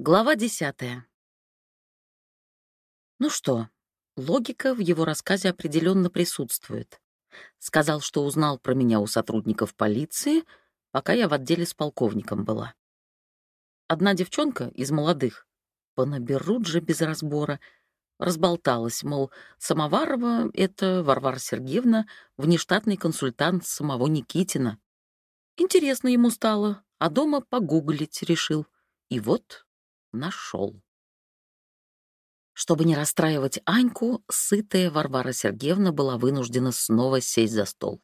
Глава десятая. Ну что, логика в его рассказе определенно присутствует. Сказал, что узнал про меня у сотрудников полиции, пока я в отделе с полковником была. Одна девчонка из молодых, понаберут же без разбора, разболталась, мол, Самоварова — это Варвара Сергеевна, внештатный консультант самого Никитина. Интересно ему стало, а дома погуглить решил. И вот нашел. Чтобы не расстраивать Аньку, сытая Варвара Сергеевна была вынуждена снова сесть за стол.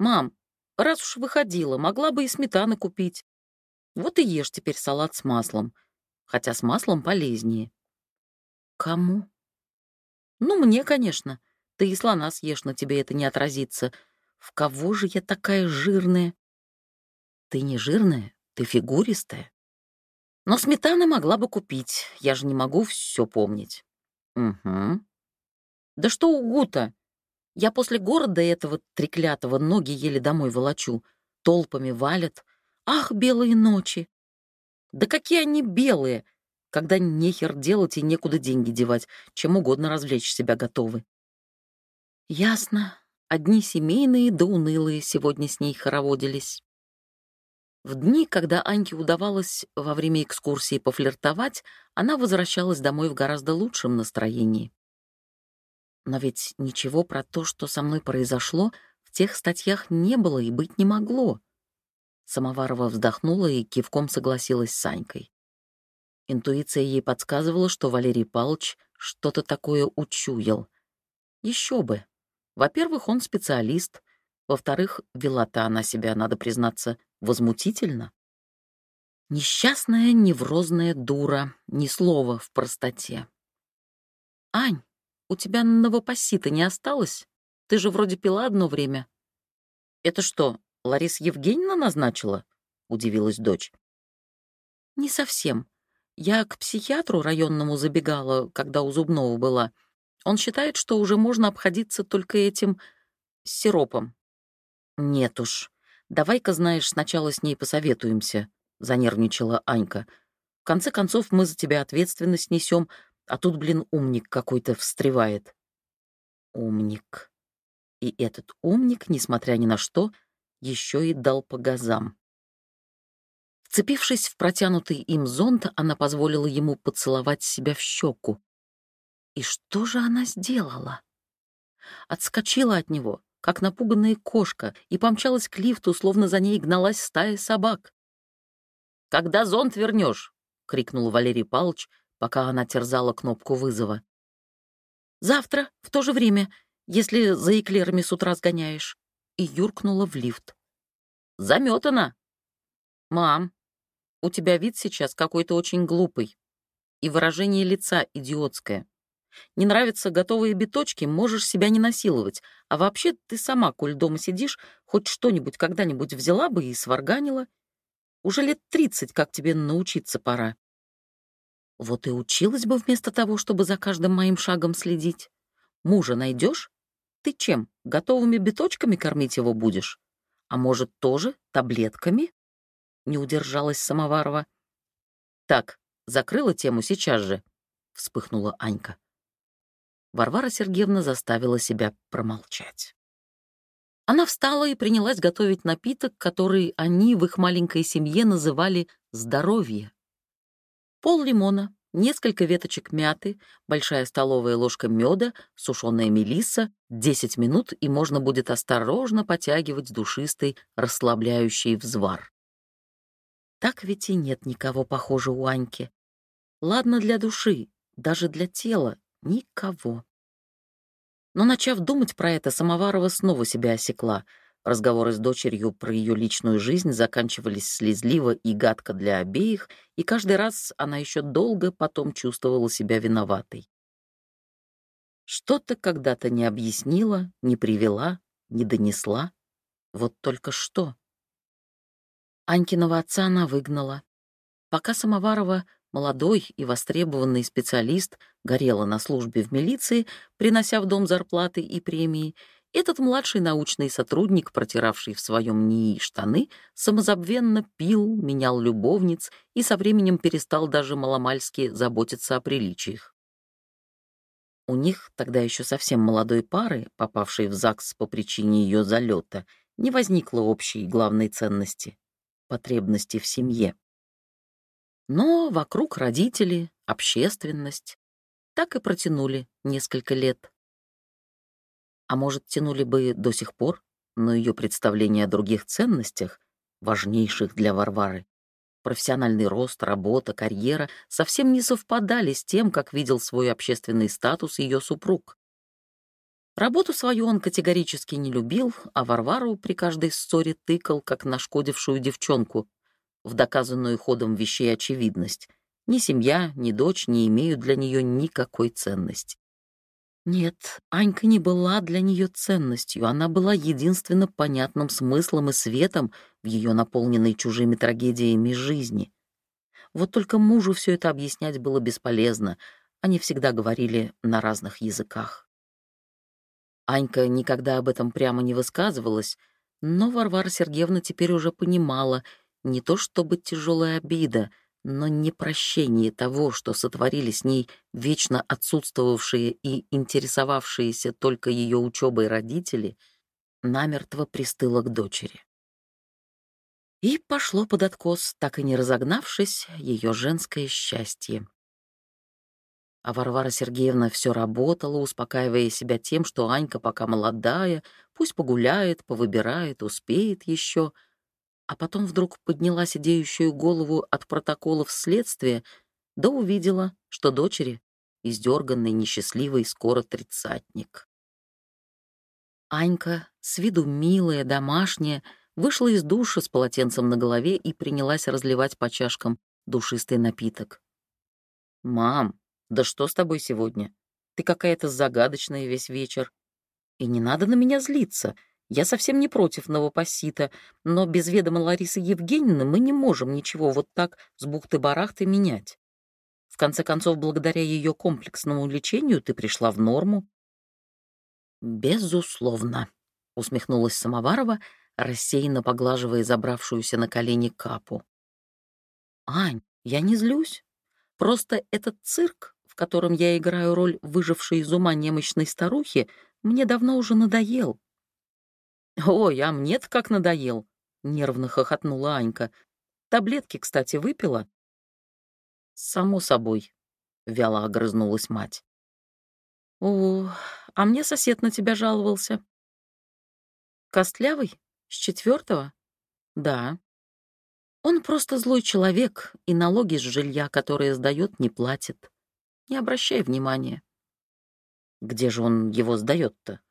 «Мам, раз уж выходила, могла бы и сметаны купить. Вот и ешь теперь салат с маслом, хотя с маслом полезнее». «Кому?» «Ну, мне, конечно. Ты и слона съешь, на тебе это не отразится. В кого же я такая жирная?» «Ты не жирная, ты фигуристая. Но сметана могла бы купить, я же не могу все помнить. Угу. Да что угу-то? Я после города этого треклятого ноги еле домой волочу. Толпами валят. Ах, белые ночи! Да какие они белые, когда нехер делать и некуда деньги девать, чем угодно развлечь себя готовы. Ясно. Одни семейные да унылые сегодня с ней хороводились. В дни, когда Аньке удавалось во время экскурсии пофлиртовать, она возвращалась домой в гораздо лучшем настроении. Но ведь ничего про то, что со мной произошло, в тех статьях не было и быть не могло. Самоварова вздохнула и кивком согласилась с Анькой. Интуиция ей подсказывала, что Валерий Павлович что-то такое учуял. Еще бы. Во-первых, он специалист. Во-вторых, вела-то она себя, надо признаться, возмутительно. Несчастная неврозная дура, ни слова в простоте. «Ань, у тебя новопосита не осталось? Ты же вроде пила одно время». «Это что, Лариса Евгеньевна назначила?» — удивилась дочь. «Не совсем. Я к психиатру районному забегала, когда у зубного была. Он считает, что уже можно обходиться только этим сиропом». «Нет уж, Давай-ка, знаешь, сначала с ней посоветуемся», — занервничала Анька. «В конце концов, мы за тебя ответственность несем, а тут, блин, умник какой-то встревает». Умник. И этот умник, несмотря ни на что, еще и дал по газам. Вцепившись в протянутый им зонт, она позволила ему поцеловать себя в щеку. И что же она сделала? Отскочила от него, как напуганная кошка, и помчалась к лифту, словно за ней гналась стая собак. «Когда зонт вернешь?» — крикнул Валерий Палыч, пока она терзала кнопку вызова. «Завтра, в то же время, если за эклерами с утра сгоняешь». И юркнула в лифт. «Заметана!» «Мам, у тебя вид сейчас какой-то очень глупый, и выражение лица идиотское. Не нравятся готовые биточки, можешь себя не насиловать. А вообще ты сама, коль дома сидишь, хоть что-нибудь когда-нибудь взяла бы и сварганила. Уже лет тридцать, как тебе научиться пора. Вот и училась бы вместо того, чтобы за каждым моим шагом следить. Мужа найдешь? Ты чем, готовыми биточками кормить его будешь? А может, тоже таблетками? Не удержалась Самоварова. Так, закрыла тему сейчас же, вспыхнула Анька. Варвара Сергеевна заставила себя промолчать. Она встала и принялась готовить напиток, который они в их маленькой семье называли «здоровье». Пол лимона, несколько веточек мяты, большая столовая ложка меда, сушеная мелисса, 10 минут, и можно будет осторожно потягивать душистый, расслабляющий взвар. Так ведь и нет никого похоже у Аньки. Ладно для души, даже для тела, Никого. Но, начав думать про это, Самоварова снова себя осекла. Разговоры с дочерью про ее личную жизнь заканчивались слезливо и гадко для обеих, и каждый раз она еще долго потом чувствовала себя виноватой. Что-то когда-то не объяснила, не привела, не донесла. Вот только что. Анькиного отца она выгнала. Пока Самоварова молодой и востребованный специалист, горела на службе в милиции, принося в дом зарплаты и премии, Этот младший научный сотрудник, протиравший в своем НИИ штаны, самозабвенно пил, менял любовниц и со временем перестал даже маломальски заботиться о приличиях. У них, тогда еще совсем молодой пары, попавшей в ЗАГС по причине ее залета, не возникло общей главной ценности — потребности в семье. Но вокруг родители, общественность. Так и протянули несколько лет. А может, тянули бы до сих пор, но ее представления о других ценностях, важнейших для Варвары, профессиональный рост, работа, карьера, совсем не совпадали с тем, как видел свой общественный статус ее супруг. Работу свою он категорически не любил, а Варвару при каждой ссоре тыкал, как нашкодившую девчонку, в доказанную ходом вещей очевидность. Ни семья, ни дочь не имеют для нее никакой ценности. Нет, Анька не была для нее ценностью, она была единственно понятным смыслом и светом в ее наполненной чужими трагедиями жизни. Вот только мужу все это объяснять было бесполезно, они всегда говорили на разных языках. Анька никогда об этом прямо не высказывалась, но Варвара Сергеевна теперь уже понимала, не то чтобы тяжелая обида — но непрощение того, что сотворили с ней вечно отсутствовавшие и интересовавшиеся только ее учебой родители, намертво пристыло к дочери. И пошло под откос, так и не разогнавшись, ее женское счастье. А Варвара Сергеевна все работала, успокаивая себя тем, что Анька пока молодая, пусть погуляет, повыбирает, успеет еще — а потом вдруг подняла сидеющую голову от протоколов следствия, да увидела, что дочери издерганный, несчастливый, скоро тридцатник. Анька, с виду милая, домашняя, вышла из душа с полотенцем на голове и принялась разливать по чашкам душистый напиток. «Мам, да что с тобой сегодня? Ты какая-то загадочная весь вечер. И не надо на меня злиться. Я совсем не против новопосита, но без ведома Ларисы Евгеньевны мы не можем ничего вот так с бухты-барахты менять. В конце концов, благодаря ее комплексному лечению ты пришла в норму. «Безусловно», — усмехнулась Самоварова, рассеянно поглаживая забравшуюся на колени капу. «Ань, я не злюсь. Просто этот цирк, в котором я играю роль выжившей из ума немощной старухи, мне давно уже надоел. «Ой, а мне-то как надоел!» — нервно хохотнула Анька. «Таблетки, кстати, выпила?» «Само собой», — вяло огрызнулась мать. «О, а мне сосед на тебя жаловался». «Костлявый? С четвертого? «Да». «Он просто злой человек, и налоги с жилья, которые сдает, не платит. Не обращай внимания». «Где же он его сдает-то?»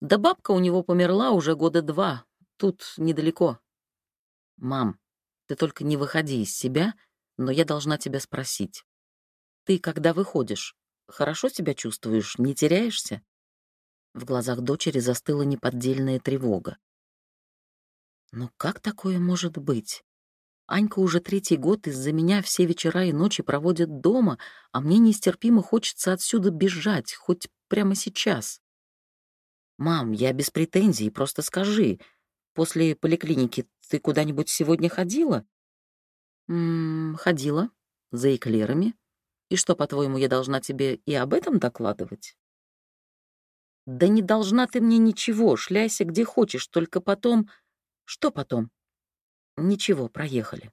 Да бабка у него померла уже года два, тут недалеко. Мам, ты только не выходи из себя, но я должна тебя спросить. Ты, когда выходишь, хорошо себя чувствуешь, не теряешься? В глазах дочери застыла неподдельная тревога. Но как такое может быть? Анька уже третий год из-за меня все вечера и ночи проводит дома, а мне нестерпимо хочется отсюда бежать, хоть прямо сейчас. «Мам, я без претензий, просто скажи, после поликлиники ты куда-нибудь сегодня ходила?» «М ходила, за эклерами. И что, по-твоему, я должна тебе и об этом докладывать?» «Да не должна ты мне ничего, шляйся где хочешь, только потом...» «Что потом?» «Ничего, проехали».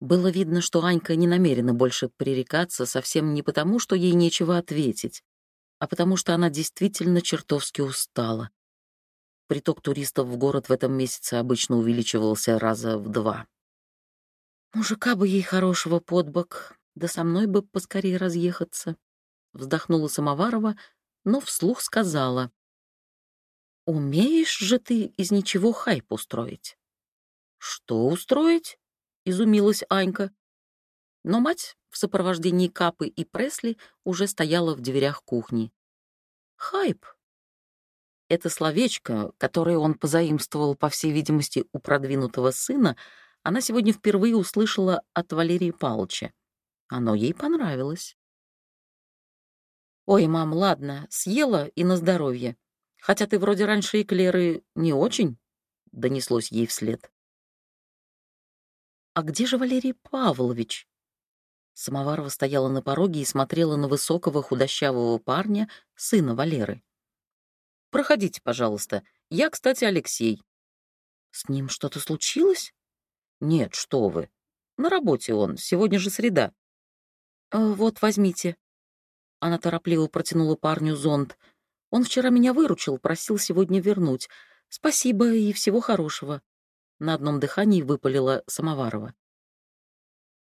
Было видно, что Анька не намерена больше пререкаться совсем не потому, что ей нечего ответить, а потому что она действительно чертовски устала. Приток туристов в город в этом месяце обычно увеличивался раза в два. «Мужика бы ей хорошего под бок, да со мной бы поскорее разъехаться», — вздохнула Самоварова, но вслух сказала. «Умеешь же ты из ничего хайп устроить?» «Что устроить?» — изумилась Анька. Но мать в сопровождении Капы и Пресли уже стояла в дверях кухни. Хайп. Это словечко, которое он позаимствовал, по всей видимости, у продвинутого сына, она сегодня впервые услышала от Валерии Павловича. Оно ей понравилось. «Ой, мам, ладно, съела и на здоровье. Хотя ты вроде раньше эклеры не очень, — донеслось ей вслед. «А где же Валерий Павлович?» Самоварова стояла на пороге и смотрела на высокого худощавого парня, сына Валеры. «Проходите, пожалуйста. Я, кстати, Алексей». «С ним что-то случилось?» «Нет, что вы. На работе он. Сегодня же среда». «Э, «Вот, возьмите». Она торопливо протянула парню зонт. «Он вчера меня выручил, просил сегодня вернуть. Спасибо и всего хорошего». На одном дыхании выпалила Самоварова.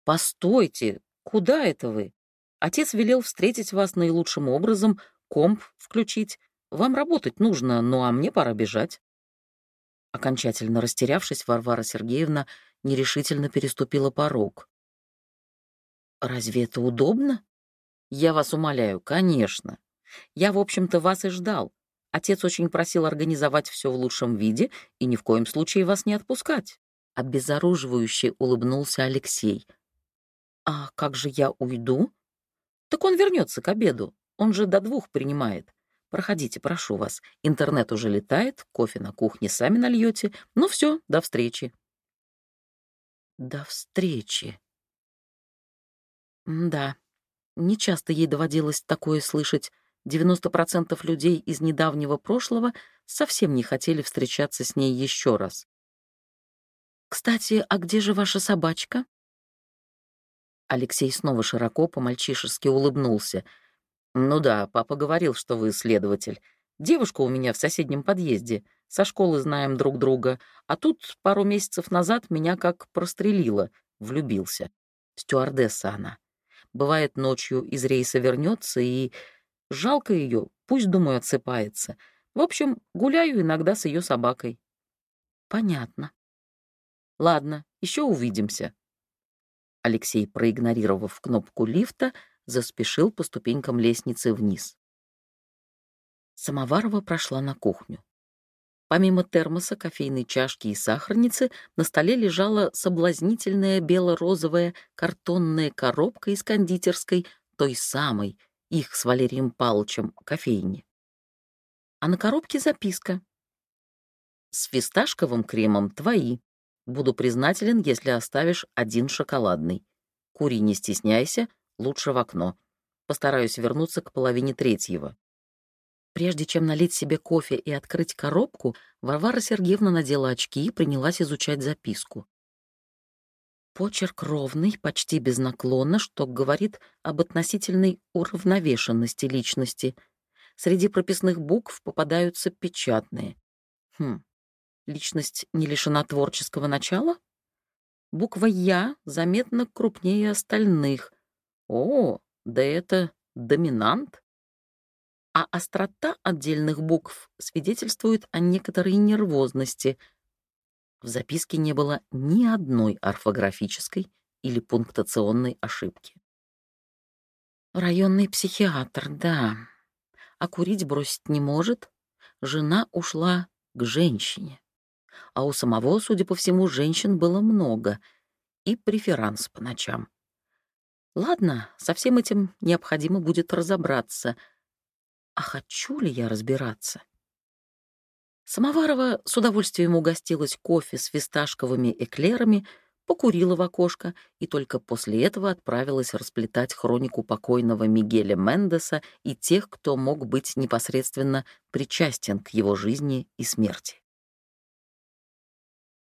«Постойте, куда это вы? Отец велел встретить вас наилучшим образом, комп включить. Вам работать нужно, ну а мне пора бежать». Окончательно растерявшись, Варвара Сергеевна нерешительно переступила порог. «Разве это удобно?» «Я вас умоляю, конечно. Я, в общем-то, вас и ждал. Отец очень просил организовать все в лучшем виде и ни в коем случае вас не отпускать». Обезоруживающе улыбнулся Алексей. «А как же я уйду?» «Так он вернется к обеду. Он же до двух принимает. Проходите, прошу вас. Интернет уже летает, кофе на кухне сами нальете. Ну все, до встречи». «До встречи». Да, нечасто ей доводилось такое слышать. 90% людей из недавнего прошлого совсем не хотели встречаться с ней еще раз. «Кстати, а где же ваша собачка?» Алексей снова широко по-мальчишески улыбнулся. «Ну да, папа говорил, что вы следователь. Девушка у меня в соседнем подъезде. Со школы знаем друг друга. А тут пару месяцев назад меня как прострелила. Влюбился. Стюардесса она. Бывает, ночью из рейса вернется и... Жалко ее, пусть, думаю, отсыпается. В общем, гуляю иногда с ее собакой. Понятно. Ладно, еще увидимся. Алексей, проигнорировав кнопку лифта, заспешил по ступенькам лестницы вниз. Самоварова прошла на кухню. Помимо термоса, кофейной чашки и сахарницы на столе лежала соблазнительная бело-розовая картонная коробка из кондитерской, той самой, их с Валерием Павловичем, кофейни. А на коробке записка. «С фисташковым кремом твои. Буду признателен, если оставишь один шоколадный. Кури, не стесняйся, лучше в окно. Постараюсь вернуться к половине третьего. Прежде чем налить себе кофе и открыть коробку, Варвара Сергеевна надела очки и принялась изучать записку. Почерк ровный, почти без наклона, что говорит об относительной уравновешенности личности. Среди прописных букв попадаются печатные. Хм, Личность не лишена творческого начала? Буква «Я» заметно крупнее остальных. О, да это доминант. А острота отдельных букв свидетельствует о некоторой нервозности. В записке не было ни одной орфографической или пунктационной ошибки. Районный психиатр, да. А курить бросить не может. Жена ушла к женщине а у самого, судя по всему, женщин было много, и преферанс по ночам. Ладно, со всем этим необходимо будет разобраться. А хочу ли я разбираться? Самоварова с удовольствием угостилась кофе с фисташковыми эклерами, покурила в окошко и только после этого отправилась расплетать хронику покойного Мигеля Мендеса и тех, кто мог быть непосредственно причастен к его жизни и смерти.